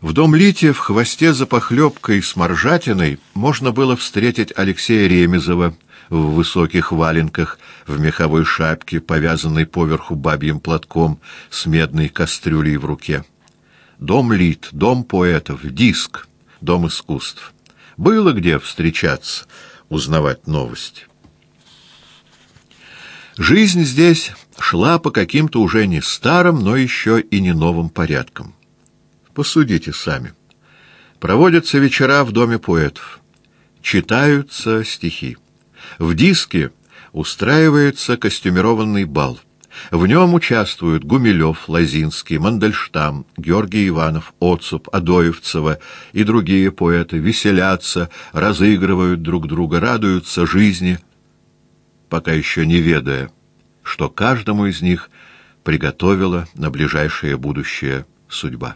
В дом Лити в хвосте за похлебкой с моржатиной можно было встретить Алексея Ремезова в высоких валенках, в меховой шапке, повязанной поверху бабьим платком, с медной кастрюлей в руке. Дом Лит, дом поэтов, диск, дом искусств. Было где встречаться, узнавать новости. Жизнь здесь шла по каким-то уже не старым, но еще и не новым порядкам. Посудите сами. Проводятся вечера в доме поэтов. Читаются стихи. В диске устраивается костюмированный бал. В нем участвуют Гумилев, Лозинский, Мандельштам, Георгий Иванов, Оцуп, Адоевцева и другие поэты веселятся, разыгрывают друг друга, радуются жизни, пока еще не ведая, что каждому из них приготовила на ближайшее будущее судьба.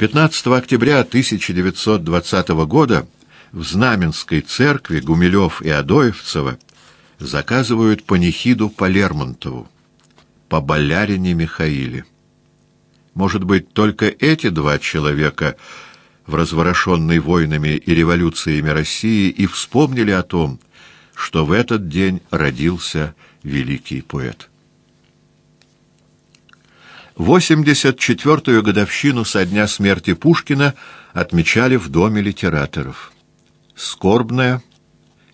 15 октября 1920 года в Знаменской церкви Гумилев и Адоевцева заказывают панихиду по Лермонтову, по болярине Михаиле. Может быть, только эти два человека в разворошенной войнами и революциями России и вспомнили о том, что в этот день родился великий поэт. 84-ю годовщину со дня смерти Пушкина отмечали в Доме литераторов. Скорбная,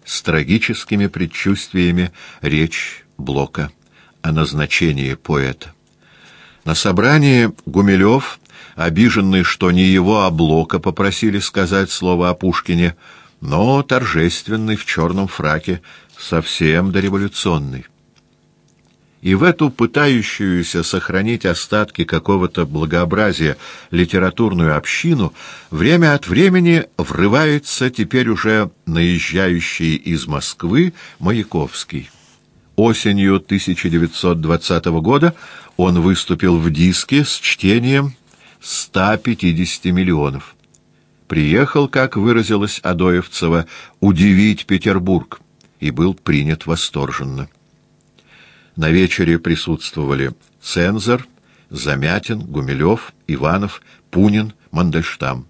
с трагическими предчувствиями речь Блока о назначении поэта. На собрании Гумилев, обиженный, что не его, а Блока попросили сказать слово о Пушкине, но торжественный в черном фраке, совсем дореволюционный и в эту пытающуюся сохранить остатки какого-то благообразия литературную общину время от времени врывается теперь уже наезжающий из Москвы Маяковский. Осенью 1920 года он выступил в диске с чтением 150 миллионов. Приехал, как выразилась Адоевцева, удивить Петербург и был принят восторженно. На вечере присутствовали Цензор, Замятин, Гумилев, Иванов, Пунин, Мандельштам.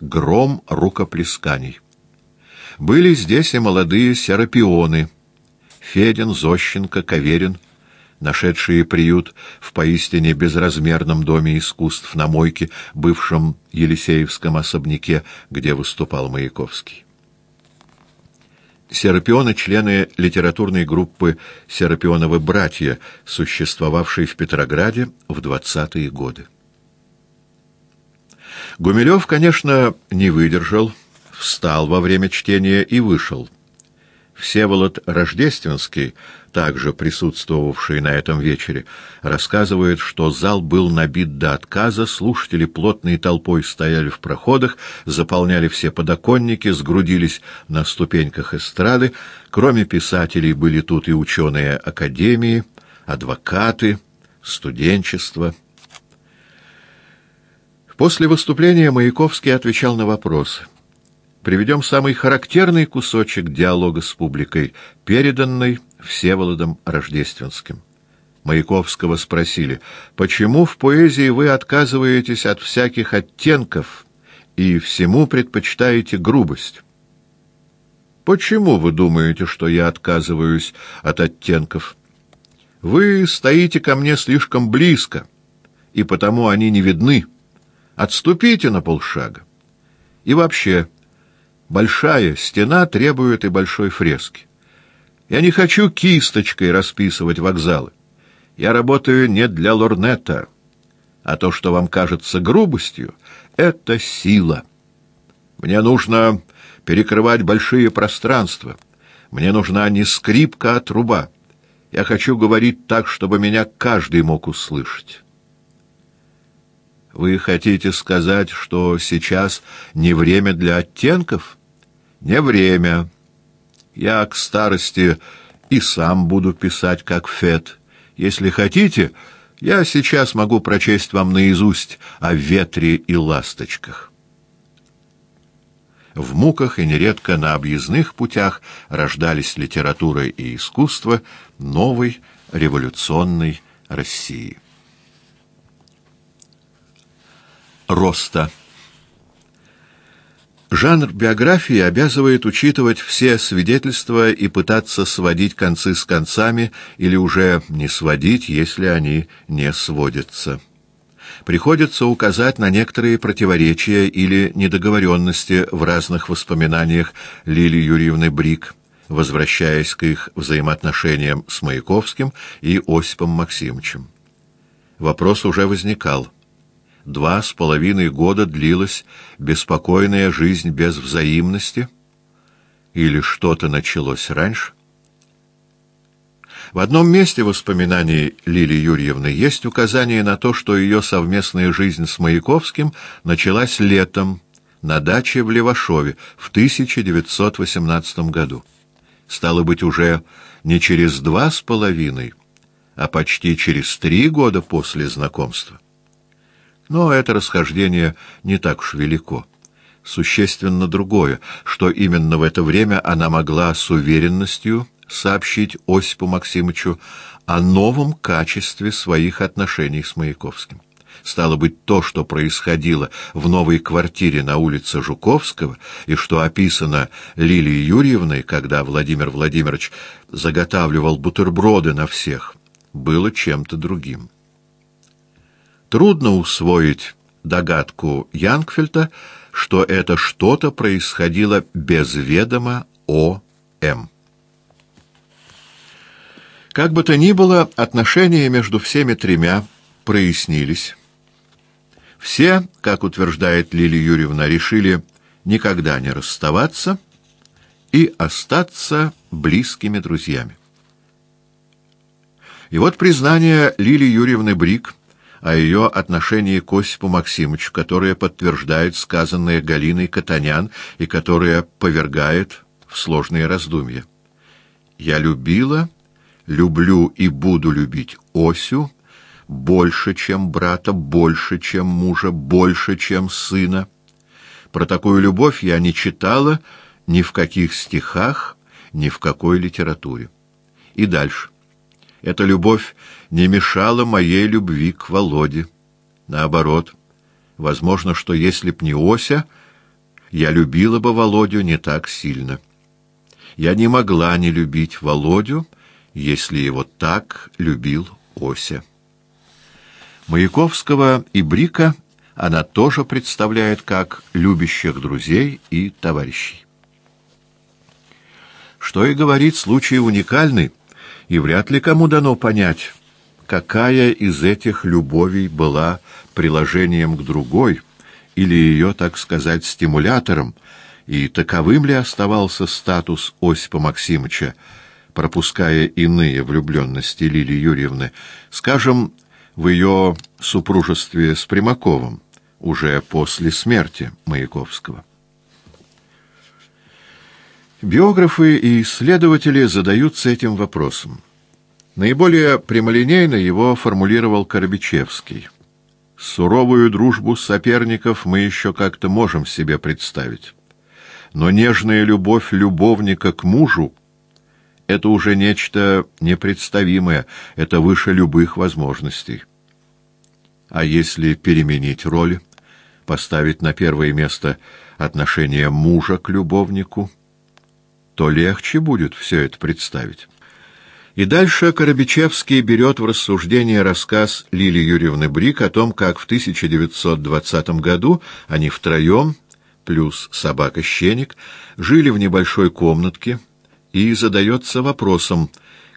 Гром рукоплесканий. Были здесь и молодые серапионы — Федин, Зощенко, Каверин, нашедшие приют в поистине безразмерном доме искусств на Мойке, бывшем Елисеевском особняке, где выступал Маяковский. Серапионы — члены литературной группы «Серапионовы братья», существовавшей в Петрограде в 20-е годы. Гумилев, конечно, не выдержал, встал во время чтения и вышел. Всеволод Рождественский, также присутствовавший на этом вечере, рассказывает, что зал был набит до отказа, слушатели плотной толпой стояли в проходах, заполняли все подоконники, сгрудились на ступеньках эстрады. Кроме писателей были тут и ученые академии, адвокаты, студенчество. После выступления Маяковский отвечал на вопросы приведем самый характерный кусочек диалога с публикой, переданный Всеволодом Рождественским. Маяковского спросили, почему в поэзии вы отказываетесь от всяких оттенков и всему предпочитаете грубость? Почему вы думаете, что я отказываюсь от оттенков? Вы стоите ко мне слишком близко, и потому они не видны. Отступите на полшага. И вообще, Большая стена требует и большой фрески. Я не хочу кисточкой расписывать вокзалы. Я работаю не для лорнета, а то, что вам кажется грубостью, — это сила. Мне нужно перекрывать большие пространства. Мне нужна не скрипка, а труба. Я хочу говорить так, чтобы меня каждый мог услышать. Вы хотите сказать, что сейчас не время для оттенков? — не время. Я к старости и сам буду писать, как Фет. Если хотите, я сейчас могу прочесть вам наизусть о ветре и ласточках. В муках и нередко на объездных путях рождались литература и искусство новой революционной России. роста. Жанр биографии обязывает учитывать все свидетельства и пытаться сводить концы с концами или уже не сводить, если они не сводятся. Приходится указать на некоторые противоречия или недоговоренности в разных воспоминаниях Лилии Юрьевны Брик, возвращаясь к их взаимоотношениям с Маяковским и Осипом Максимовичем. Вопрос уже возникал – два с половиной года длилась беспокойная жизнь без взаимности? Или что-то началось раньше? В одном месте воспоминаний Лилии Юрьевны есть указание на то, что ее совместная жизнь с Маяковским началась летом на даче в Левашове в 1918 году. Стало быть, уже не через два с половиной, а почти через три года после знакомства. Но это расхождение не так уж велико. Существенно другое, что именно в это время она могла с уверенностью сообщить Осипу Максимовичу о новом качестве своих отношений с Маяковским. Стало быть, то, что происходило в новой квартире на улице Жуковского, и что описано Лилией Юрьевной, когда Владимир Владимирович заготавливал бутерброды на всех, было чем-то другим. Трудно усвоить догадку Янгфельта, что это что-то происходило без ведома О.М. Как бы то ни было, отношения между всеми тремя прояснились. Все, как утверждает Лилия Юрьевна, решили никогда не расставаться и остаться близкими друзьями. И вот признание Лилии Юрьевны Брик о ее отношении к Осипу Максимовичу, которое подтверждает сказанное Галиной Катанян и которое повергает в сложные раздумья. «Я любила, люблю и буду любить Осю больше, чем брата, больше, чем мужа, больше, чем сына. Про такую любовь я не читала ни в каких стихах, ни в какой литературе». И дальше. Эта любовь не мешала моей любви к Володе. Наоборот, возможно, что если б не Ося, я любила бы Володю не так сильно. Я не могла не любить Володю, если его так любил Ося. Маяковского и Брика она тоже представляет как любящих друзей и товарищей. Что и говорить, случай уникальный, и вряд ли кому дано понять, какая из этих любовей была приложением к другой, или ее, так сказать, стимулятором, и таковым ли оставался статус Осипа Максимовича, пропуская иные влюбленности Лилии Юрьевны, скажем, в ее супружестве с Примаковым, уже после смерти Маяковского. Биографы и исследователи задаются этим вопросом. Наиболее прямолинейно его формулировал Коробичевский. Суровую дружбу соперников мы еще как-то можем себе представить. Но нежная любовь любовника к мужу — это уже нечто непредставимое, это выше любых возможностей. А если переменить роли, поставить на первое место отношение мужа к любовнику — то легче будет все это представить. И дальше Коробичевский берет в рассуждение рассказ Лилии Юрьевны Брик о том, как в 1920 году они втроем, плюс собака-щеник, жили в небольшой комнатке, и задается вопросом,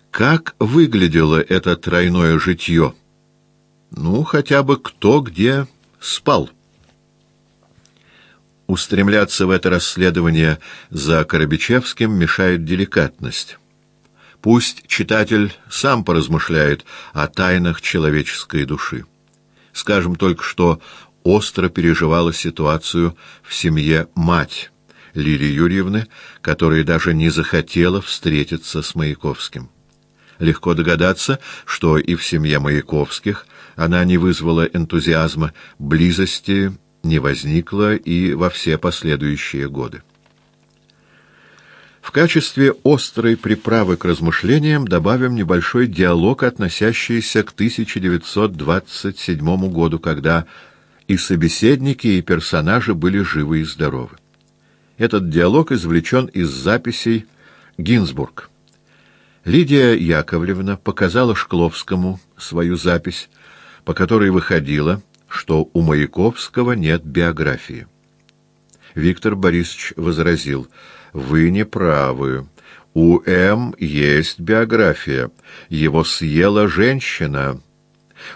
как выглядело это тройное житье? Ну, хотя бы кто где спал. Устремляться в это расследование за Коробичевским мешает деликатность. Пусть читатель сам поразмышляет о тайнах человеческой души. Скажем только, что остро переживала ситуацию в семье мать Лилии Юрьевны, которая даже не захотела встретиться с Маяковским. Легко догадаться, что и в семье Маяковских она не вызвала энтузиазма, близости не возникло и во все последующие годы. В качестве острой приправы к размышлениям добавим небольшой диалог, относящийся к 1927 году, когда и собеседники, и персонажи были живы и здоровы. Этот диалог извлечен из записей Гинзбург. Лидия Яковлевна показала Шкловскому свою запись, по которой выходило, что у Маяковского нет биографии. Виктор Борисович возразил, «Вы не правы. У М есть биография. Его съела женщина.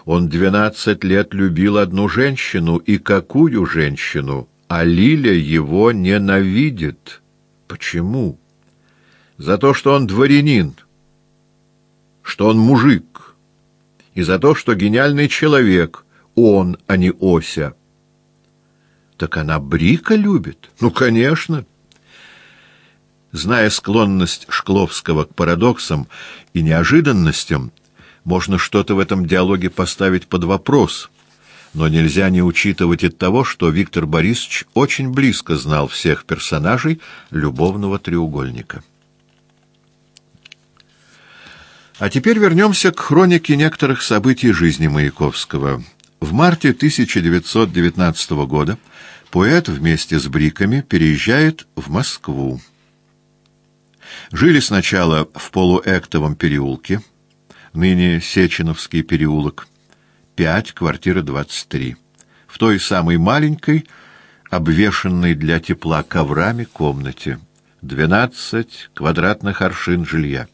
Он двенадцать лет любил одну женщину. И какую женщину? А Лиля его ненавидит. Почему? За то, что он дворянин, что он мужик, и за то, что гениальный человек, он, а не Ося. Так она Брика любит? Ну, конечно. Зная склонность Шкловского к парадоксам и неожиданностям, можно что-то в этом диалоге поставить под вопрос, но нельзя не учитывать и того, что Виктор Борисович очень близко знал всех персонажей любовного треугольника. А теперь вернемся к хронике некоторых событий жизни Маяковского. В марте 1919 года поэт вместе с Бриками переезжает в Москву. Жили сначала в полуэктовом переулке, ныне Сеченовский переулок, 5, квартира 23, в той самой маленькой, обвешанной для тепла коврами комнате, 12 квадратных аршин жилья.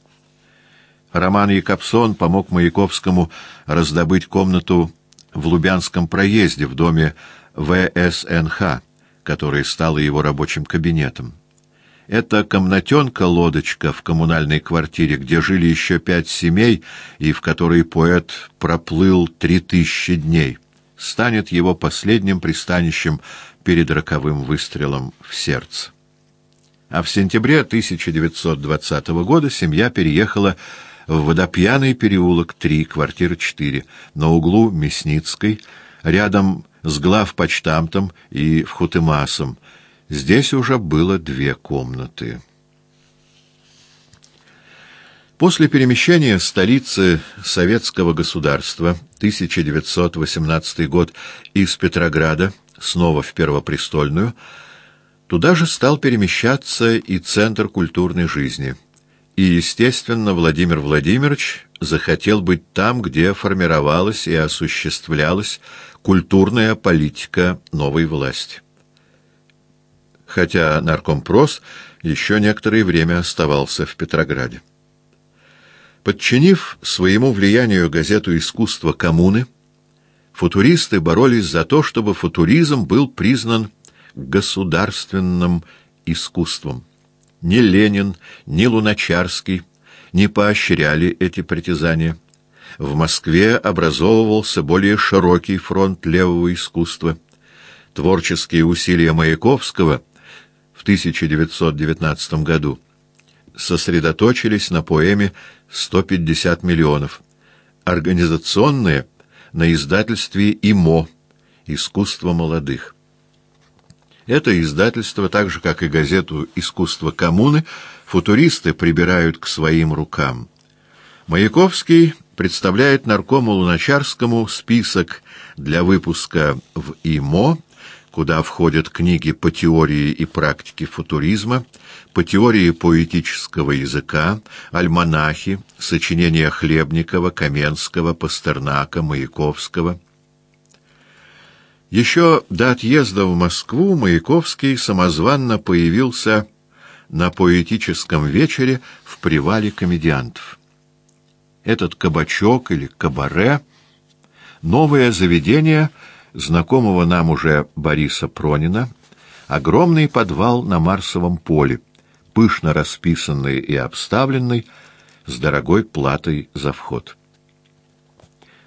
Роман Якобсон помог Маяковскому раздобыть комнату в Лубянском проезде в доме ВСНХ, которая стала его рабочим кабинетом. Эта комнатенка-лодочка в коммунальной квартире, где жили еще пять семей и в которой поэт проплыл три тысячи дней, станет его последним пристанищем перед роковым выстрелом в сердце. А в сентябре 1920 года семья переехала в Водопьяный переулок 3, квартира 4, на углу Мясницкой, рядом с главпочтамтом и Вхутымасом, Здесь уже было две комнаты. После перемещения столицы советского государства 1918 год из Петрограда снова в Первопрестольную, туда же стал перемещаться и Центр культурной жизни. И, естественно, Владимир Владимирович захотел быть там, где формировалась и осуществлялась культурная политика новой власти хотя наркомпрос еще некоторое время оставался в Петрограде. Подчинив своему влиянию газету «Искусство коммуны», футуристы боролись за то, чтобы футуризм был признан государственным искусством. Ни Ленин, ни Луначарский не поощряли эти притязания. В Москве образовывался более широкий фронт левого искусства. Творческие усилия Маяковского — в 1919 году сосредоточились на поэме «150 миллионов», организационные — на издательстве «ИМО» «Искусство молодых». Это издательство, так же, как и газету «Искусство коммуны», футуристы прибирают к своим рукам. Маяковский представляет наркому Луначарскому список для выпуска в ИМО куда входят книги по теории и практике футуризма, по теории поэтического языка, альманахи, сочинения Хлебникова, Каменского, Пастернака, Маяковского. Еще до отъезда в Москву Маяковский самозванно появился на поэтическом вечере в привале комедиантов. Этот кабачок или кабаре — новое заведение — знакомого нам уже Бориса Пронина, огромный подвал на Марсовом поле, пышно расписанный и обставленный, с дорогой платой за вход.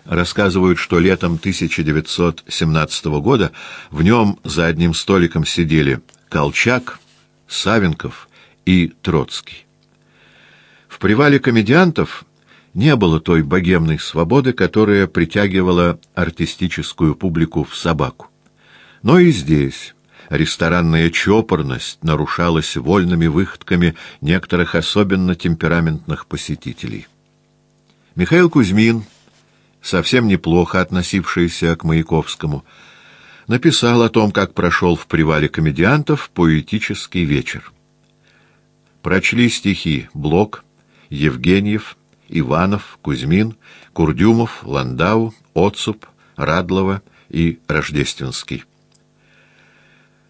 Рассказывают, что летом 1917 года в нем за одним столиком сидели Колчак, Савенков и Троцкий. В привале комедиантов не было той богемной свободы, которая притягивала артистическую публику в собаку. Но и здесь ресторанная чопорность нарушалась вольными выходками некоторых особенно темпераментных посетителей. Михаил Кузьмин, совсем неплохо относившийся к Маяковскому, написал о том, как прошел в привале комедиантов поэтический вечер. Прочли стихи Блок, Евгеньев, Иванов, Кузьмин, Курдюмов, Ландау, Отцуп, Радлова и Рождественский.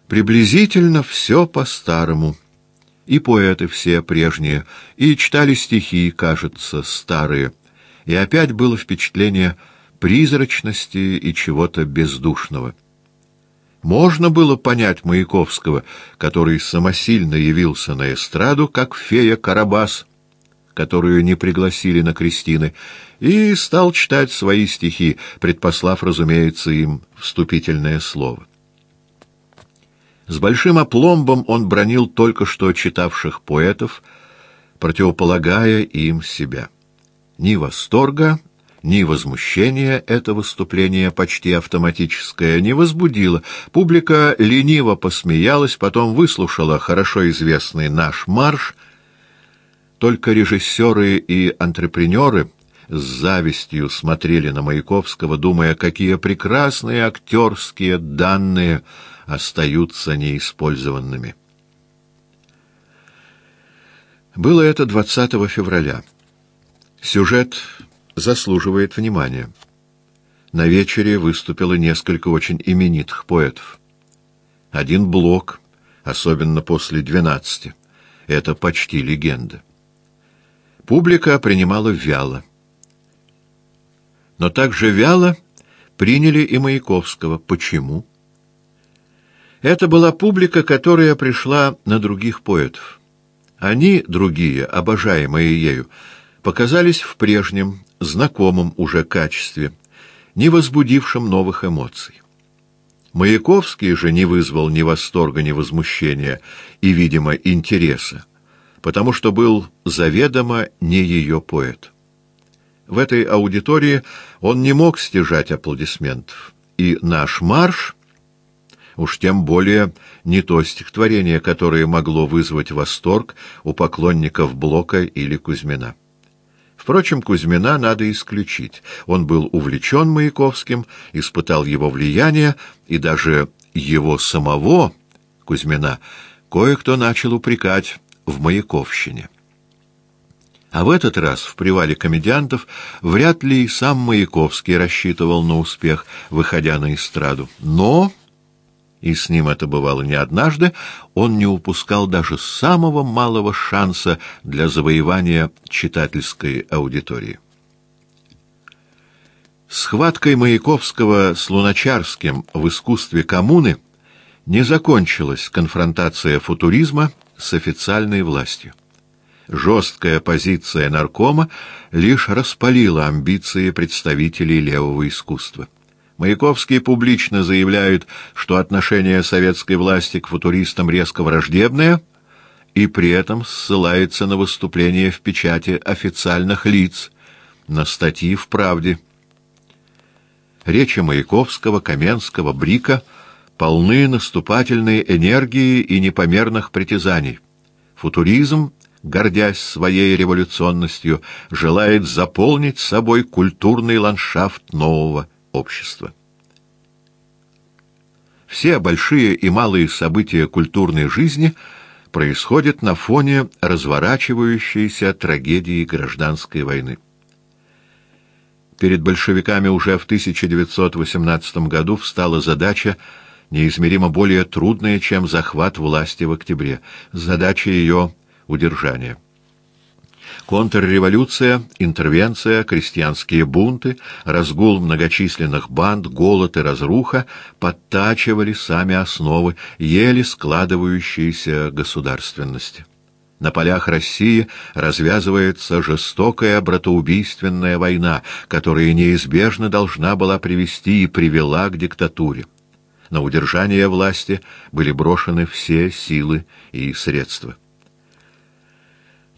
Приблизительно все по-старому. И поэты все прежние, и читали стихи, кажется, старые. И опять было впечатление призрачности и чего-то бездушного. Можно было понять Маяковского, который самосильно явился на эстраду, как фея Карабас, которую не пригласили на крестины, и стал читать свои стихи, предпослав, разумеется, им вступительное слово. С большим опломбом он бронил только что читавших поэтов, противополагая им себя. Ни восторга, ни возмущения это выступление, почти автоматическое, не возбудило. Публика лениво посмеялась, потом выслушала хорошо известный наш марш. Только режиссеры и антрепренеры с завистью смотрели на Маяковского, думая, какие прекрасные актерские данные остаются неиспользованными. Было это 20 февраля. Сюжет заслуживает внимания. На вечере выступило несколько очень именитых поэтов. Один блок, особенно после двенадцати, это почти легенда. Публика принимала вяло. Но также вяло приняли и Маяковского. Почему? Это была публика, которая пришла на других поэтов. Они, другие, обожаемые ею, показались в прежнем, знакомом уже качестве, не возбудившем новых эмоций. Маяковский же не вызвал ни восторга, ни возмущения и, видимо, интереса, потому что был заведомо не ее поэт. В этой аудитории он не мог стяжать аплодисментов, и наш марш, уж тем более не то стихотворение, которое могло вызвать восторг у поклонников Блока или Кузьмина. Впрочем, Кузьмина надо исключить. Он был увлечен Маяковским, испытал его влияние, и даже его самого, Кузьмина, кое-кто начал упрекать в Маяковщине. А в этот раз в привале комедиантов вряд ли и сам Маяковский рассчитывал на успех, выходя на эстраду. Но и с ним это бывало не однажды, он не упускал даже самого малого шанса для завоевания читательской аудитории. Схваткой Маяковского с Луначарским в искусстве коммуны не закончилась конфронтация футуризма с официальной властью. Жесткая позиция наркома лишь распалила амбиции представителей левого искусства. Маяковский публично заявляет, что отношение советской власти к футуристам резко враждебное, и при этом ссылается на выступление в печати официальных лиц, на статьи в «Правде». Речи Маяковского, Каменского, Брика полны наступательной энергии и непомерных притязаний. Футуризм, гордясь своей революционностью, желает заполнить собой культурный ландшафт нового общества. Все большие и малые события культурной жизни происходят на фоне разворачивающейся трагедии гражданской войны. Перед большевиками уже в 1918 году встала задача, неизмеримо более трудная, чем захват власти в октябре, задача ее удержания. Контрреволюция, интервенция, крестьянские бунты, разгул многочисленных банд, голод и разруха подтачивали сами основы, еле складывающиеся государственности. На полях России развязывается жестокая братоубийственная война, которая неизбежно должна была привести и привела к диктатуре. На удержание власти были брошены все силы и средства.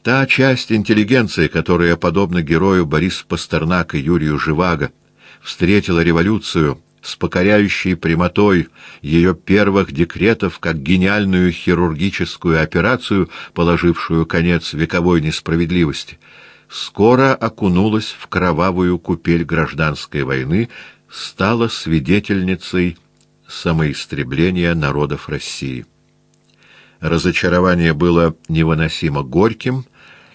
Та часть интеллигенции, которая, подобно герою Борису Пастернак и Юрию Живаго, встретила революцию с покоряющей прямотой ее первых декретов как гениальную хирургическую операцию, положившую конец вековой несправедливости, скоро окунулась в кровавую купель гражданской войны, стала свидетельницей самоистребления народов России. Разочарование было невыносимо горьким,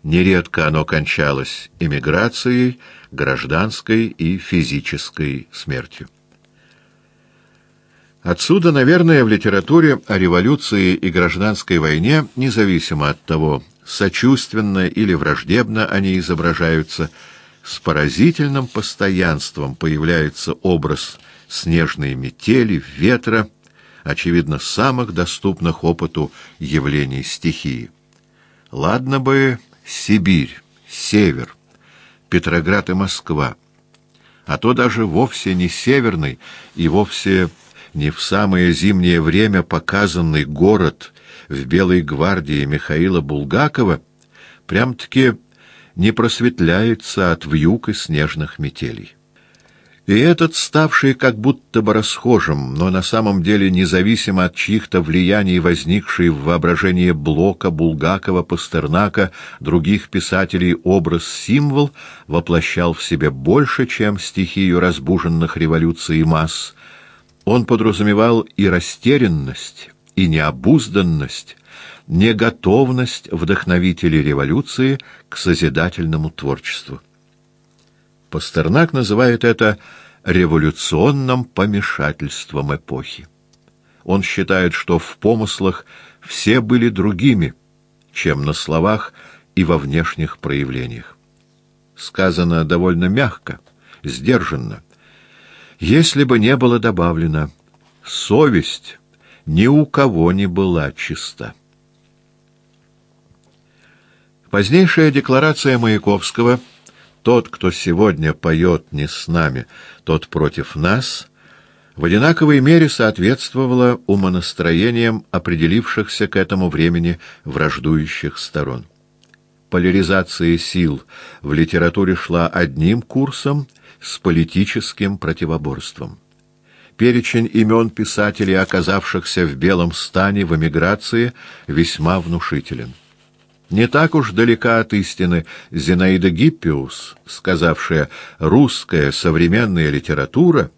нередко оно кончалось эмиграцией, гражданской и физической смертью. Отсюда, наверное, в литературе о революции и гражданской войне, независимо от того, сочувственно или враждебно они изображаются, с поразительным постоянством появляется образ снежной метели, ветра, очевидно, самых доступных опыту явлений стихии. Ладно бы Сибирь, Север, Петроград и Москва, а то даже вовсе не северный и вовсе не в самое зимнее время показанный город в Белой гвардии Михаила Булгакова прям-таки не просветляется от вьюг и снежных метелей. И этот, ставший как будто бы расхожим, но на самом деле независимо от чьих-то влияний возникший в воображении Блока, Булгакова, Пастернака, других писателей образ-символ, воплощал в себе больше, чем стихию разбуженных революцией масс. Он подразумевал и растерянность, и необузданность, неготовность вдохновителей революции к созидательному творчеству. Пастернак называет это революционным помешательством эпохи. Он считает, что в помыслах все были другими, чем на словах и во внешних проявлениях. Сказано довольно мягко, сдержанно. Если бы не было добавлено «совесть» ни у кого не была чиста. Позднейшая декларация Маяковского — тот, кто сегодня поет не с нами, тот против нас, в одинаковой мере соответствовало умонастроениям определившихся к этому времени враждующих сторон. Поляризация сил в литературе шла одним курсом с политическим противоборством. Перечень имен писателей, оказавшихся в белом стане в эмиграции, весьма внушителен. Не так уж далека от истины Зинаида Гиппиус, сказавшая «русская современная литература»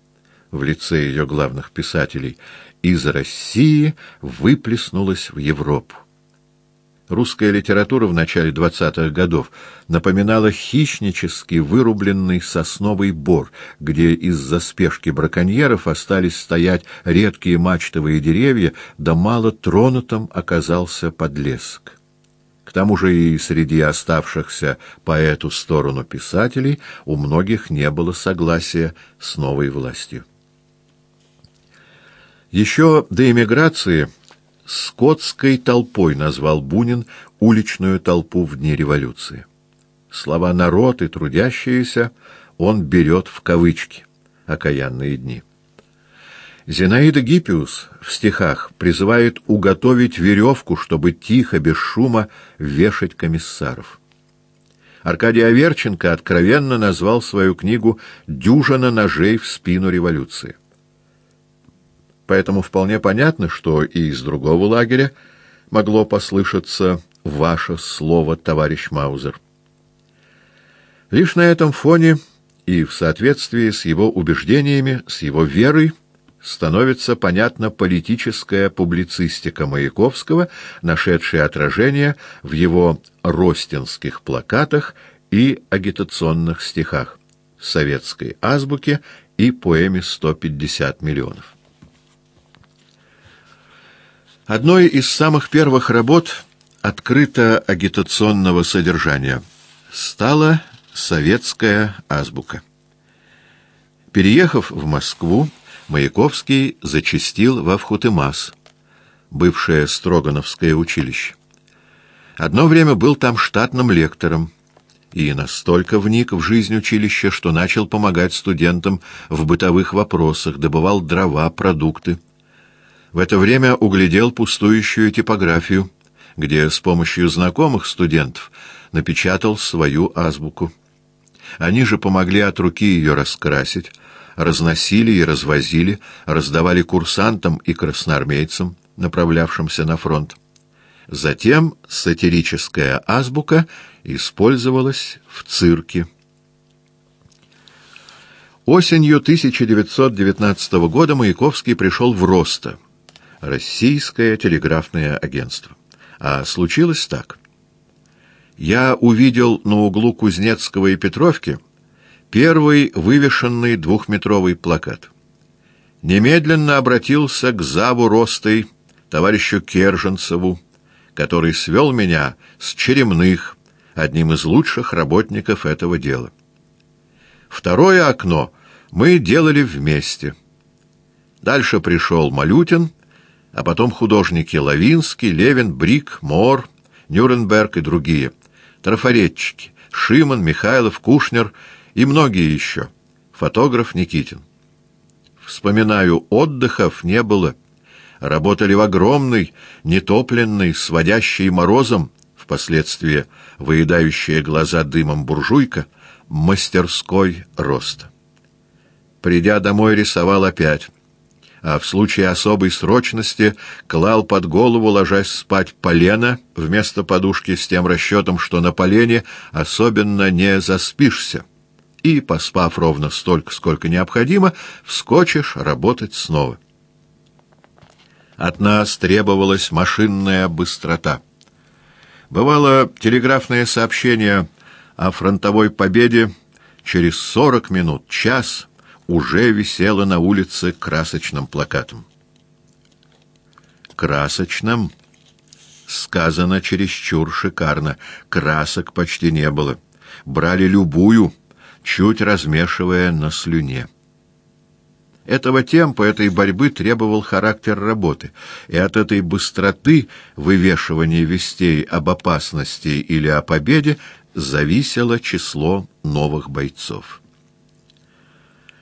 в лице ее главных писателей из России выплеснулась в Европу. Русская литература в начале двадцатых годов напоминала хищнически вырубленный сосновый бор, где из-за спешки браконьеров остались стоять редкие мачтовые деревья, да мало тронутым оказался подлеск. К тому же и среди оставшихся по эту сторону писателей у многих не было согласия с новой властью. Еще до эмиграции «скотской толпой» назвал Бунин уличную толпу в дни революции. Слова «народ» и «трудящиеся» он берет в кавычки «окаянные дни». Зинаида Гиппиус в стихах призывает уготовить веревку, чтобы тихо, без шума вешать комиссаров. Аркадий Аверченко откровенно назвал свою книгу «Дюжина ножей в спину революции». Поэтому вполне понятно, что и из другого лагеря могло послышаться «Ваше слово, товарищ Маузер». Лишь на этом фоне и в соответствии с его убеждениями, с его верой, становится понятна политическая публицистика Маяковского, нашедшая отражение в его ростинских плакатах и агитационных стихах, советской азбуке и поэме «150 миллионов». Одной из самых первых работ открыто агитационного содержания стала советская азбука. Переехав в Москву, Маяковский зачастил во Вхутымас, бывшее Строгановское училище. Одно время был там штатным лектором и настолько вник в жизнь училища, что начал помогать студентам в бытовых вопросах, добывал дрова, продукты. В это время углядел пустующую типографию, где с помощью знакомых студентов напечатал свою азбуку. Они же помогли от руки ее раскрасить, разносили и развозили, раздавали курсантам и красноармейцам, направлявшимся на фронт. Затем сатирическая азбука использовалась в цирке. Осенью 1919 года Маяковский пришел в Росто, Российское телеграфное агентство. А случилось так. Я увидел на углу Кузнецкого и Петровки первый вывешенный двухметровый плакат. Немедленно обратился к заву Ростой, товарищу Керженцеву, который свел меня с Черемных, одним из лучших работников этого дела. Второе окно мы делали вместе. Дальше пришел Малютин, а потом художники Лавинский, Левин, Брик, Мор, Нюрнберг и другие, трафаретчики, Шиман, Михайлов, Кушнер и многие еще, фотограф Никитин. Вспоминаю, отдыхов не было. Работали в огромной, нетопленной, сводящей морозом, впоследствии выедающая глаза дымом буржуйка, мастерской роста. Придя домой, рисовал опять, а в случае особой срочности клал под голову, ложась спать, полено вместо подушки с тем расчетом, что на полене особенно не заспишься. И, поспав ровно столько, сколько необходимо, вскочишь работать снова. От нас требовалась машинная быстрота. Бывало, телеграфное сообщение о фронтовой победе через сорок минут, час уже висело на улице красочным плакатом. Красочным сказано чересчур шикарно, красок почти не было. Брали любую, чуть размешивая на слюне. Этого темпа, этой борьбы требовал характер работы, и от этой быстроты вывешивания вестей об опасности или о победе зависело число новых бойцов.